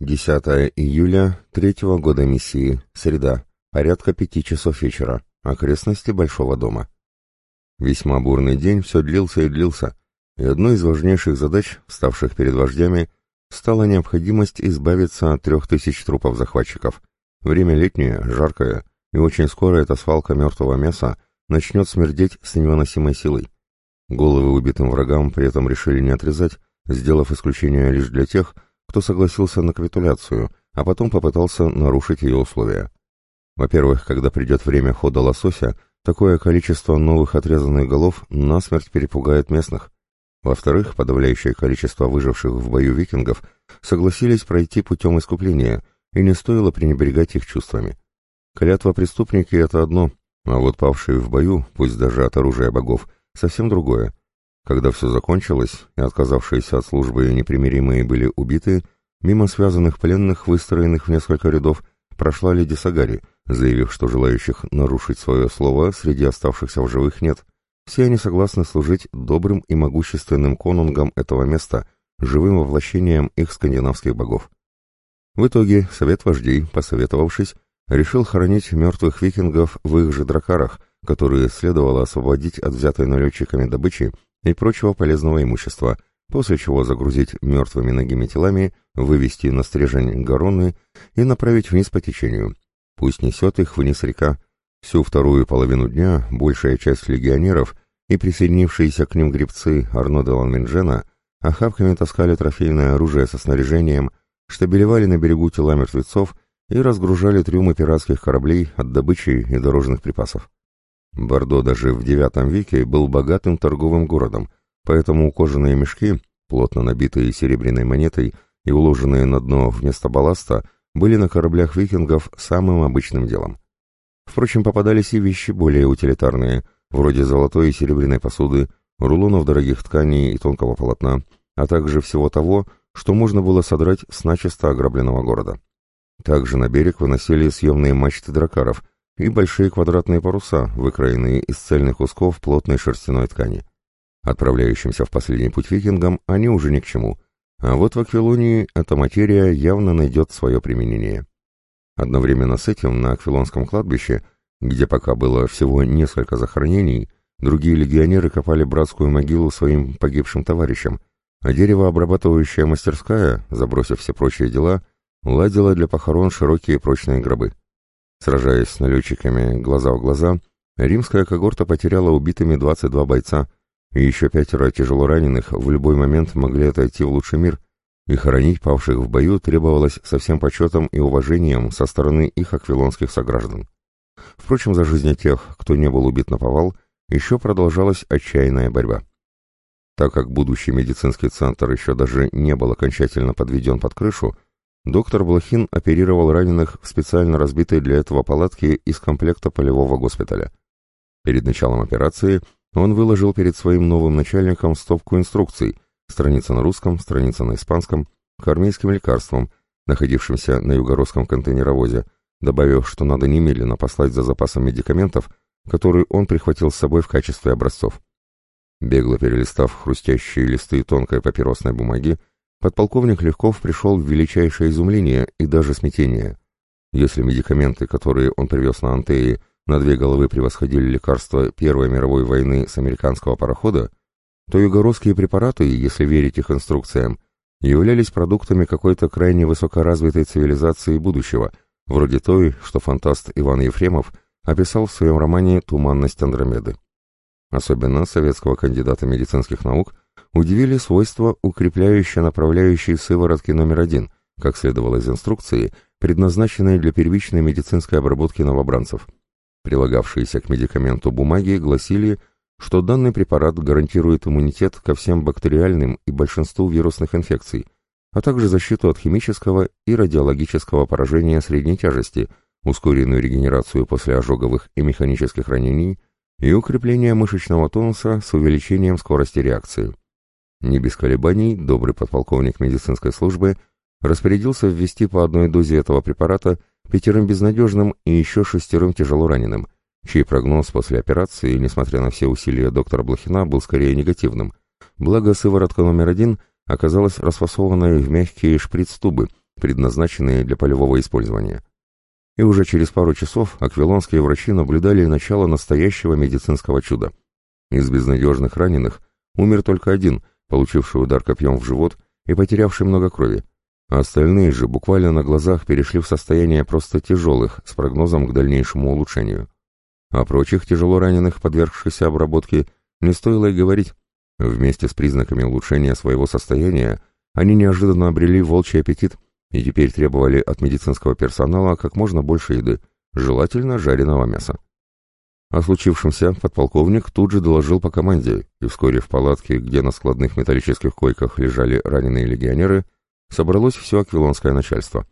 10 июля третьего года миссии, среда, порядка пяти часов вечера, окрестности Большого дома. Весьма бурный день все длился и длился, и одной из важнейших задач, ставших перед вождями, стала необходимость избавиться от трех тысяч трупов захватчиков. Время летнее, жаркое, и очень скоро эта свалка мертвого мяса начнет смердеть с невыносимой силой. Головы убитым врагам при этом решили не отрезать, сделав исключение лишь для тех, кто согласился на капитуляцию, а потом попытался нарушить ее условия. Во-первых, когда придет время хода лосося, такое количество новых отрезанных голов насмерть перепугает местных. Во-вторых, подавляющее количество выживших в бою викингов согласились пройти путем искупления, и не стоило пренебрегать их чувствами. Клятва преступники — это одно, а вот павшие в бою, пусть даже от оружия богов, совсем другое. Когда все закончилось, и отказавшиеся от службы непримиримые были убиты, мимо связанных пленных, выстроенных в несколько рядов, прошла леди Сагари, заявив, что желающих нарушить свое слово среди оставшихся в живых нет. Все они согласны служить добрым и могущественным конунгам этого места, живым воплощением их скандинавских богов. В итоге совет вождей, посоветовавшись, решил хоронить мертвых викингов в их же дракарах, которые следовало освободить от взятой налетчиками добычи и прочего полезного имущества, после чего загрузить мертвыми ногими телами, вывести на стрежень гороны и направить вниз по течению. Пусть несет их вниз река. Всю вторую половину дня большая часть легионеров и присоединившиеся к ним гребцы Арно де Ланминджена охапками таскали трофейное оружие со снаряжением, штабелевали на берегу тела мертвецов и разгружали трюмы пиратских кораблей от добычи и дорожных припасов. Бордо даже в IX веке был богатым торговым городом, поэтому кожаные мешки, плотно набитые серебряной монетой и уложенные на дно вместо балласта, были на кораблях викингов самым обычным делом. Впрочем, попадались и вещи более утилитарные, вроде золотой и серебряной посуды, рулонов дорогих тканей и тонкого полотна, а также всего того, что можно было содрать с начисто ограбленного города. Также на берег выносили съемные мачты дракаров, и большие квадратные паруса, выкроенные из цельных кусков плотной шерстяной ткани. Отправляющимся в последний путь викингам они уже ни к чему, а вот в Аквилонии эта материя явно найдет свое применение. Одновременно с этим на Аквилонском кладбище, где пока было всего несколько захоронений, другие легионеры копали братскую могилу своим погибшим товарищам, а деревообрабатывающая мастерская, забросив все прочие дела, ладила для похорон широкие прочные гробы. Сражаясь с налетчиками глаза в глаза, римская когорта потеряла убитыми 22 бойца, и еще пятеро тяжело раненых в любой момент могли отойти в лучший мир, и хоронить павших в бою требовалось со всем почетом и уважением со стороны их аквилонских сограждан. Впрочем, за жизни тех, кто не был убит на повал, еще продолжалась отчаянная борьба. Так как будущий медицинский центр еще даже не был окончательно подведен под крышу, Доктор Блохин оперировал раненых в специально разбитой для этого палатке из комплекта полевого госпиталя. Перед началом операции он выложил перед своим новым начальником стопку инструкций, страница на русском, страница на испанском, к армейским лекарствам, находившимся на югородском контейнеровозе, добавив, что надо немедленно послать за запасом медикаментов, которые он прихватил с собой в качестве образцов. Бегло перелистав хрустящие листы тонкой папиросной бумаги, Подполковник Легков пришел в величайшее изумление и даже смятение. Если медикаменты, которые он привез на Антеи, на две головы превосходили лекарства Первой мировой войны с американского парохода, то югородские препараты, если верить их инструкциям, являлись продуктами какой-то крайне высокоразвитой цивилизации будущего, вроде той, что фантаст Иван Ефремов описал в своем романе «Туманность Андромеды». Особенно советского кандидата медицинских наук удивили свойства укрепляющие направляющей сыворотки номер один, как следовало из инструкции, предназначенной для первичной медицинской обработки новобранцев. Прилагавшиеся к медикаменту бумаги гласили, что данный препарат гарантирует иммунитет ко всем бактериальным и большинству вирусных инфекций, а также защиту от химического и радиологического поражения средней тяжести, ускоренную регенерацию после ожоговых и механических ранений и укрепление мышечного тонуса с увеличением скорости реакции. Не без колебаний добрый подполковник медицинской службы распорядился ввести по одной дозе этого препарата пятерым безнадежным и еще шестерым тяжело раненым, чей прогноз после операции, несмотря на все усилия доктора Блохина, был скорее негативным. Благо, сыворотка номер один оказалась расфасованной в мягкие шприц-тубы, предназначенные для полевого использования. И уже через пару часов аквилонские врачи наблюдали начало настоящего медицинского чуда. Из безнадежных раненых умер только один, получивший удар копьем в живот и потерявший много крови. А остальные же буквально на глазах перешли в состояние просто тяжелых, с прогнозом к дальнейшему улучшению. О прочих тяжело раненых, подвергшихся обработке, не стоило и говорить. Вместе с признаками улучшения своего состояния они неожиданно обрели волчий аппетит и теперь требовали от медицинского персонала как можно больше еды, желательно жареного мяса. О случившемся подполковник тут же доложил по команде, и вскоре в палатке, где на складных металлических койках лежали раненые легионеры, собралось все аквилонское начальство.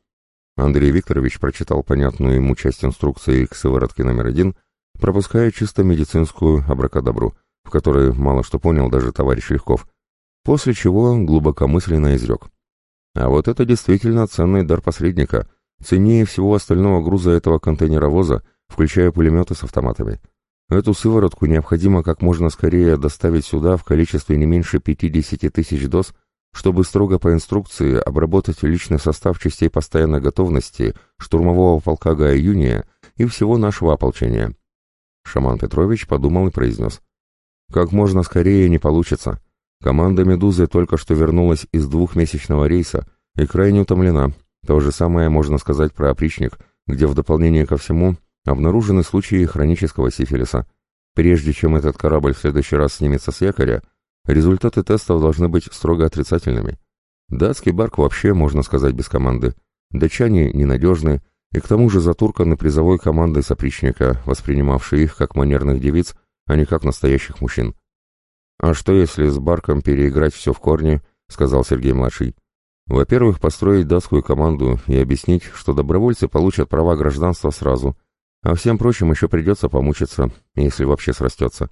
Андрей Викторович прочитал понятную ему часть инструкции к сыворотке номер один, пропуская чисто медицинскую абракадабру, в которой мало что понял даже товарищ Легков, после чего глубокомысленно изрек. А вот это действительно ценный дар посредника, ценнее всего остального груза этого контейнеровоза, включая пулеметы с автоматами. Эту сыворотку необходимо как можно скорее доставить сюда в количестве не меньше 50 тысяч доз, чтобы строго по инструкции обработать личный состав частей постоянной готовности штурмового полка Гая Юния и всего нашего ополчения. Шаман Петрович подумал и произнес. «Как можно скорее не получится. Команда «Медузы» только что вернулась из двухмесячного рейса и крайне утомлена. То же самое можно сказать про опричник, где в дополнение ко всему обнаружены случаи хронического сифилиса. Прежде чем этот корабль в следующий раз снимется с якоря, результаты тестов должны быть строго отрицательными. Датский барк вообще, можно сказать, без команды. Датчане ненадежны, и к тому же затурканы призовой командой сопричника, воспринимавшей их как манерных девиц, а не как настоящих мужчин. «А что, если с Барком переиграть все в корне?» — сказал Сергей-младший. «Во-первых, построить датскую команду и объяснить, что добровольцы получат права гражданства сразу, а всем прочим еще придется помучиться, если вообще срастется.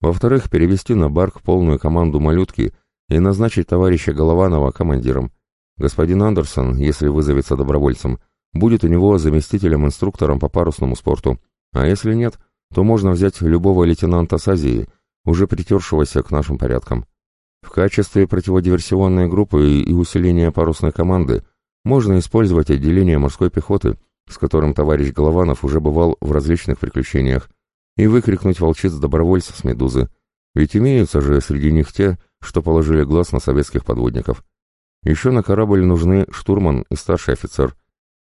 Во-вторых, перевести на Барк полную команду малютки и назначить товарища Голованова командиром. Господин Андерсон, если вызовется добровольцем, будет у него заместителем-инструктором по парусному спорту, а если нет, то можно взять любого лейтенанта с Азии, уже притершегося к нашим порядкам. В качестве противодиверсионной группы и усиления парусной команды можно использовать отделение морской пехоты, с которым товарищ Голованов уже бывал в различных приключениях, и выкрикнуть волчиц-добровольцев с «Медузы», ведь имеются же среди них те, что положили глаз на советских подводников. Еще на корабль нужны штурман и старший офицер.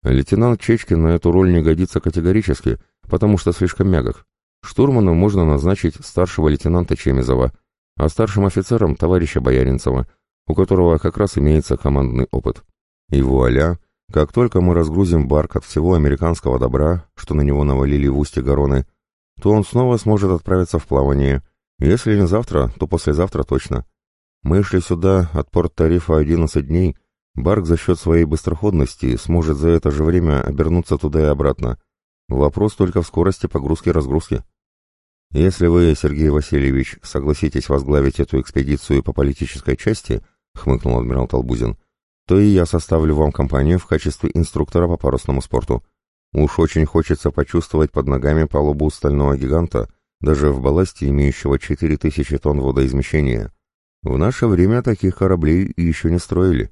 Лейтенант Чечкин на эту роль не годится категорически, потому что слишком мягок. Штурманом можно назначить старшего лейтенанта Чемизова, а старшим офицером товарища Бояринцева, у которого как раз имеется командный опыт. И вуаля, как только мы разгрузим барк от всего американского добра, что на него навалили в устье Гороны, то он снова сможет отправиться в плавание. Если не завтра, то послезавтра точно. Мы шли сюда от порт-тарифа 11 дней, Барк за счет своей быстроходности сможет за это же время обернуться туда и обратно. Вопрос только в скорости погрузки-разгрузки. «Если вы, Сергей Васильевич, согласитесь возглавить эту экспедицию по политической части», — хмыкнул адмирал Толбузин, «то и я составлю вам компанию в качестве инструктора по парусному спорту. Уж очень хочется почувствовать под ногами палубу стального гиганта, даже в балласте, имеющего 4000 тонн водоизмещения. В наше время таких кораблей еще не строили».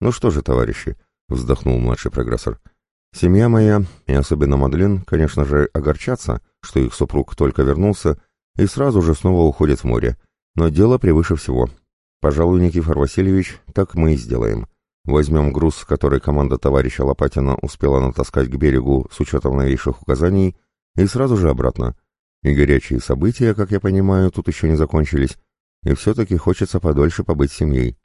«Ну что же, товарищи», — вздохнул младший прогрессор, — Семья моя, и особенно Мадлен, конечно же, огорчатся, что их супруг только вернулся и сразу же снова уходит в море. Но дело превыше всего. Пожалуй, Никифор Васильевич, так мы и сделаем. Возьмем груз, который команда товарища Лопатина успела натаскать к берегу с учетом новейших указаний, и сразу же обратно. И горячие события, как я понимаю, тут еще не закончились, и все-таки хочется подольше побыть семьей.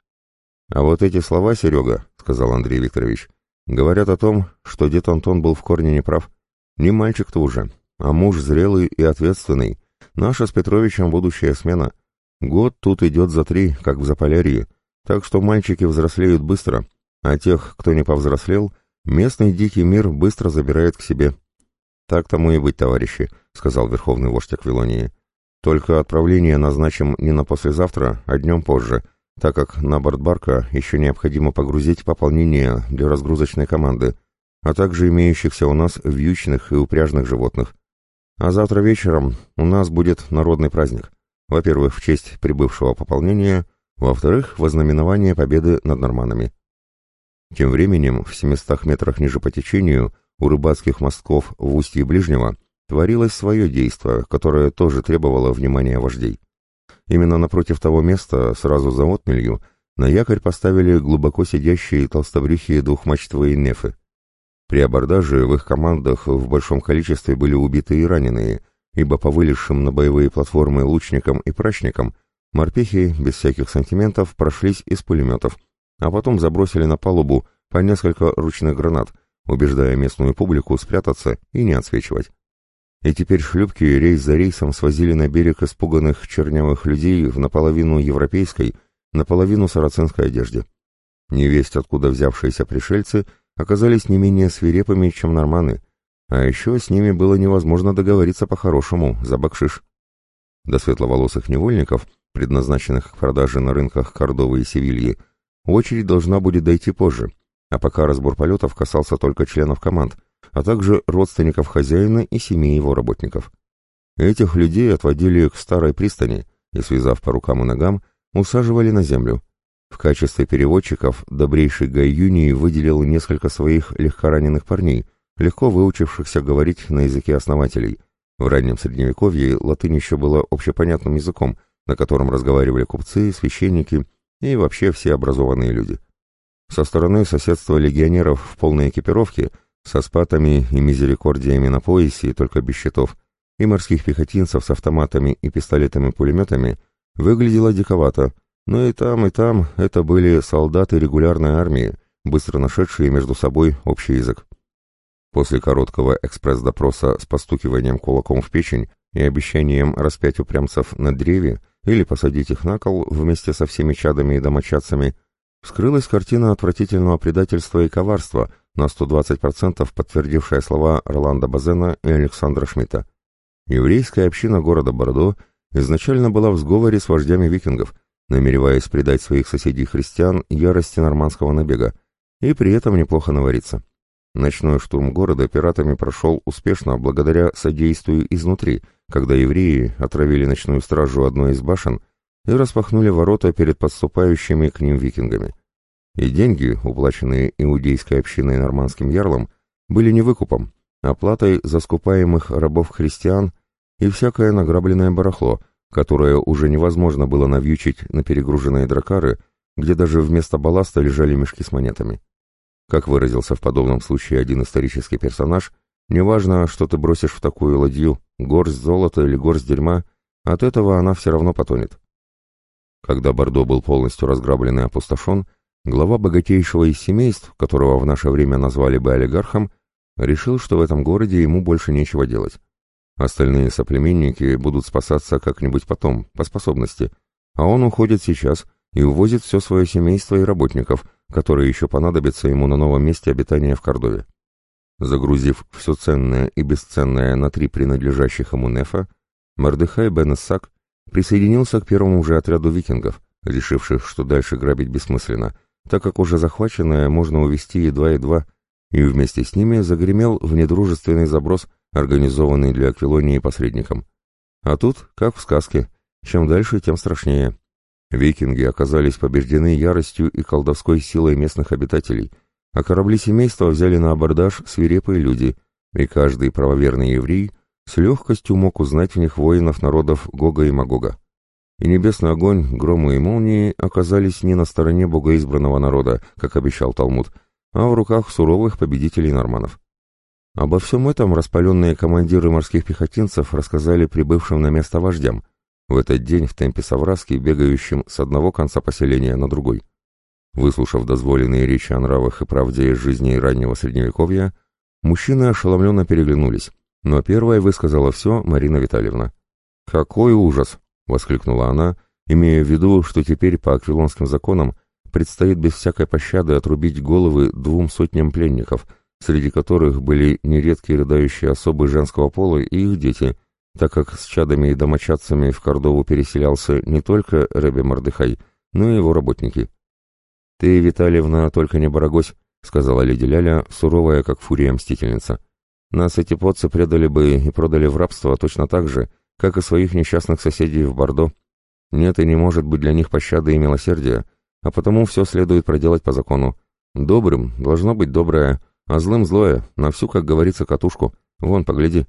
— А вот эти слова, Серега, — сказал Андрей Викторович, — Говорят о том, что дед Антон был в корне неправ. Не мальчик-то уже, а муж зрелый и ответственный. Наша с Петровичем будущая смена. Год тут идет за три, как в Заполярье. Так что мальчики взрослеют быстро, а тех, кто не повзрослел, местный дикий мир быстро забирает к себе. «Так тому и быть, товарищи», — сказал верховный вождь Аквилонии. «Только отправление назначим не на послезавтра, а днем позже, так как на борт барка еще необходимо погрузить пополнение для разгрузочной команды, а также имеющихся у нас вьючных и упряжных животных. А завтра вечером у нас будет народный праздник. Во-первых, в честь прибывшего пополнения, во-вторых, в ознаменование победы над норманами. Тем временем, в 700 метрах ниже по течению, у рыбацких мостков в устье Ближнего, творилось свое действие, которое тоже требовало внимания вождей. Именно напротив того места, сразу за отмелью, на якорь поставили глубоко сидящие толстобрюхие двухмачтовые нефы. При абордаже в их командах в большом количестве были убиты и раненые, ибо по вылезшим на боевые платформы лучникам и прачникам морпехи без всяких сантиментов прошлись из пулеметов, а потом забросили на палубу по несколько ручных гранат, убеждая местную публику спрятаться и не отсвечивать. И теперь шлюпки рейс за рейсом свозили на берег испуганных чернявых людей в наполовину европейской, наполовину сарацинской одежде. Невесть, откуда взявшиеся пришельцы, оказались не менее свирепыми, чем норманы, а еще с ними было невозможно договориться по-хорошему, за бакшиш. До светловолосых невольников, предназначенных к продаже на рынках Кордовы и Севильи, очередь должна будет дойти позже, а пока разбор полетов касался только членов команд, а также родственников хозяина и семей его работников. Этих людей отводили к старой пристани и, связав по рукам и ногам, усаживали на землю. В качестве переводчиков добрейший Гай Юний выделил несколько своих легкораненых парней, легко выучившихся говорить на языке основателей. В раннем Средневековье латынь еще была общепонятным языком, на котором разговаривали купцы, священники и вообще все образованные люди. Со стороны соседства легионеров в полной экипировке, со спатами и мизерикордиями на поясе, только без щитов, и морских пехотинцев с автоматами и пистолетами-пулеметами, выглядело диковато, но и там, и там это были солдаты регулярной армии, быстро нашедшие между собой общий язык. После короткого экспресс-допроса с постукиванием кулаком в печень и обещанием распять упрямцев на древе или посадить их на кол вместе со всеми чадами и домочадцами, вскрылась картина отвратительного предательства и коварства, на 120% подтвердившая слова Роланда Базена и Александра Шмидта. Еврейская община города Бордо изначально была в сговоре с вождями викингов, намереваясь предать своих соседей-христиан ярости нормандского набега, и при этом неплохо навариться. Ночной штурм города пиратами прошел успешно благодаря содействию изнутри, когда евреи отравили ночную стражу одной из башен и распахнули ворота перед подступающими к ним викингами. И деньги, уплаченные иудейской общиной нормандским ярлом, были не выкупом, а платой за скупаемых рабов-христиан и всякое награбленное барахло, которое уже невозможно было навьючить на перегруженные дракары, где даже вместо балласта лежали мешки с монетами. Как выразился в подобном случае один исторический персонаж, неважно, что ты бросишь в такую ладью, горсть золота или горсть дерьма, от этого она все равно потонет. Когда Бордо был полностью разграблен и опустошен, глава богатейшего из семейств, которого в наше время назвали бы олигархом, решил, что в этом городе ему больше нечего делать. Остальные соплеменники будут спасаться как-нибудь потом, по способности, а он уходит сейчас и увозит все свое семейство и работников – которые еще понадобятся ему на новом месте обитания в Кордове. Загрузив все ценное и бесценное на три принадлежащих ему нефа, Мордыхай бен Иссак присоединился к первому же отряду викингов, решивших, что дальше грабить бессмысленно, так как уже захваченное можно увести едва-едва, и вместе с ними загремел в недружественный заброс, организованный для Аквилонии посредником. А тут, как в сказке, чем дальше, тем страшнее. Викинги оказались побеждены яростью и колдовской силой местных обитателей, а корабли семейства взяли на абордаж свирепые люди, и каждый правоверный еврей с легкостью мог узнать в них воинов народов Гога и Магога. И небесный огонь, громы и молнии оказались не на стороне богоизбранного народа, как обещал Талмуд, а в руках суровых победителей норманов. Обо всем этом распаленные командиры морских пехотинцев рассказали прибывшим на место вождям, в этот день в темпе совраски, бегающим с одного конца поселения на другой. Выслушав дозволенные речи о нравах и правде из жизни раннего Средневековья, мужчины ошеломленно переглянулись, но первая высказала все Марина Витальевна. «Какой ужас!» — воскликнула она, имея в виду, что теперь по аквилонским законам предстоит без всякой пощады отрубить головы двум сотням пленников, среди которых были нередкие рыдающие особы женского пола и их дети — так как с чадами и домочадцами в Кордову переселялся не только Рэбе Мордыхай, но и его работники. «Ты, Витальевна, только не барагось», — сказала леди Ляля, суровая, как фурия мстительница. «Нас эти поцы предали бы и продали в рабство точно так же, как и своих несчастных соседей в Бордо. Нет и не может быть для них пощады и милосердия, а потому все следует проделать по закону. Добрым должно быть доброе, а злым злое, на всю, как говорится, катушку. Вон, погляди.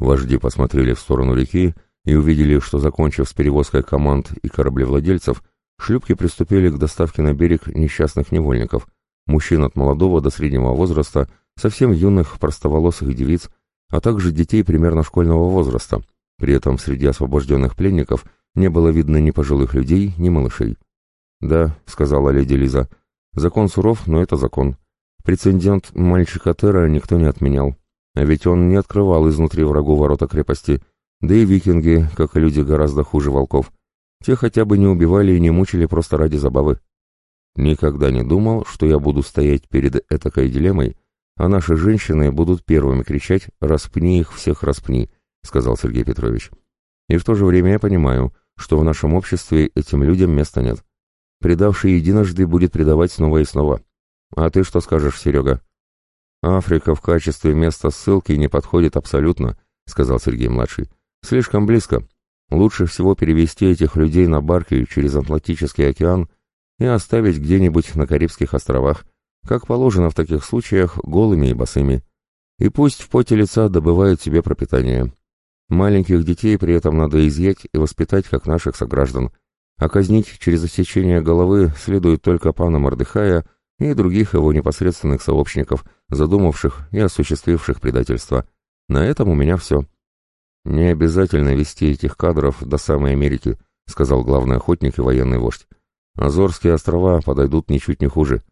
Вожди посмотрели в сторону реки и увидели, что, закончив с перевозкой команд и кораблевладельцев, шлюпки приступили к доставке на берег несчастных невольников, мужчин от молодого до среднего возраста, совсем юных простоволосых девиц, а также детей примерно школьного возраста. При этом среди освобожденных пленников не было видно ни пожилых людей, ни малышей. «Да», — сказала леди Лиза, — «закон суров, но это закон. Прецедент мальчика Тера никто не отменял. А ведь он не открывал изнутри врагу ворота крепости, да и викинги, как и люди, гораздо хуже волков. Те хотя бы не убивали и не мучили просто ради забавы. Никогда не думал, что я буду стоять перед этакой дилеммой, а наши женщины будут первыми кричать «распни их всех, распни», — сказал Сергей Петрович. И в то же время я понимаю, что в нашем обществе этим людям места нет. Предавший единожды будет предавать снова и снова. А ты что скажешь, Серега? Африка в качестве места ссылки не подходит абсолютно, сказал Сергей-младший. Слишком близко. Лучше всего перевести этих людей на барки через Атлантический океан и оставить где-нибудь на Карибских островах, как положено в таких случаях, голыми и босыми. И пусть в поте лица добывают себе пропитание. Маленьких детей при этом надо изъять и воспитать, как наших сограждан. А казнить через осечение головы следует только пана Мордыхая и других его непосредственных сообщников, задумавших и осуществивших предательство. На этом у меня все. «Не обязательно вести этих кадров до самой Америки», — сказал главный охотник и военный вождь. «Азорские острова подойдут ничуть не хуже.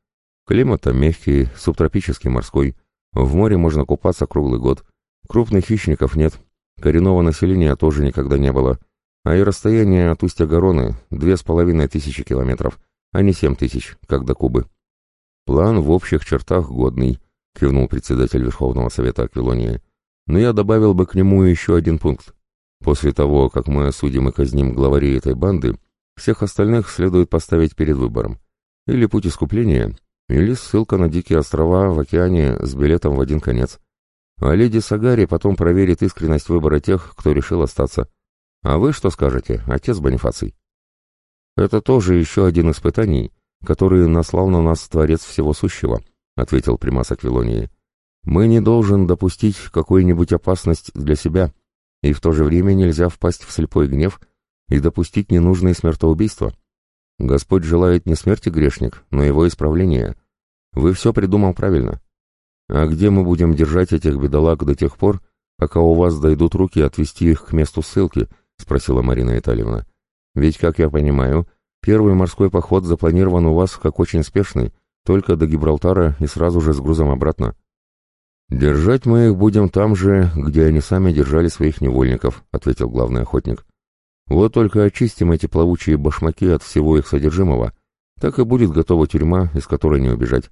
Климат там мягкий, субтропический морской. В море можно купаться круглый год. Крупных хищников нет. Коренного населения тоже никогда не было. А и расстояние от устья Гороны — две с половиной тысячи километров, а не семь тысяч, как до Кубы. План в общих чертах годный, кивнул председатель Верховного Совета Аквилонии. Но я добавил бы к нему еще один пункт. После того, как мы осудим и казним главарей этой банды, всех остальных следует поставить перед выбором. Или путь искупления, или ссылка на Дикие острова в океане с билетом в один конец. А леди Сагари потом проверит искренность выбора тех, кто решил остаться. А вы что скажете, отец Бонифаций? Это тоже еще один испытаний, который наслал на нас Творец Всего Сущего, ответил Примас Аквилонии. Мы не должен допустить какой-нибудь опасность для себя, и в то же время нельзя впасть в слепой гнев и допустить ненужные смертоубийства. Господь желает не смерти грешник, но его исправления. Вы все придумал правильно. А где мы будем держать этих бедолаг до тех пор, пока у вас дойдут руки отвести их к месту ссылки, спросила Марина Витальевна. Ведь, как я понимаю, первый морской поход запланирован у вас как очень спешный, только до Гибралтара и сразу же с грузом обратно. «Держать мы их будем там же, где они сами держали своих невольников», — ответил главный охотник. Вот только очистим эти плавучие башмаки от всего их содержимого, так и будет готова тюрьма, из которой не убежать.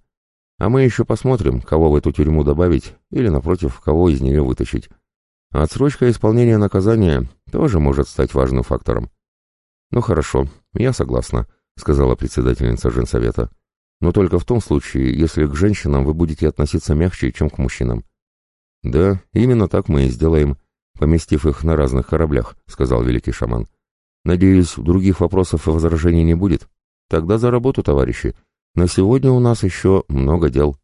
А мы еще посмотрим, кого в эту тюрьму добавить или, напротив, кого из нее вытащить. Отсрочка исполнения наказания тоже может стать важным фактором. «Ну хорошо, я согласна», — сказала председательница женсовета. «Но только в том случае, если к женщинам вы будете относиться мягче, чем к мужчинам». «Да, именно так мы и сделаем», поместив их на разных кораблях», — сказал великий шаман. «Надеюсь, других вопросов и возражений не будет. Тогда за работу, товарищи. На сегодня у нас еще много дел».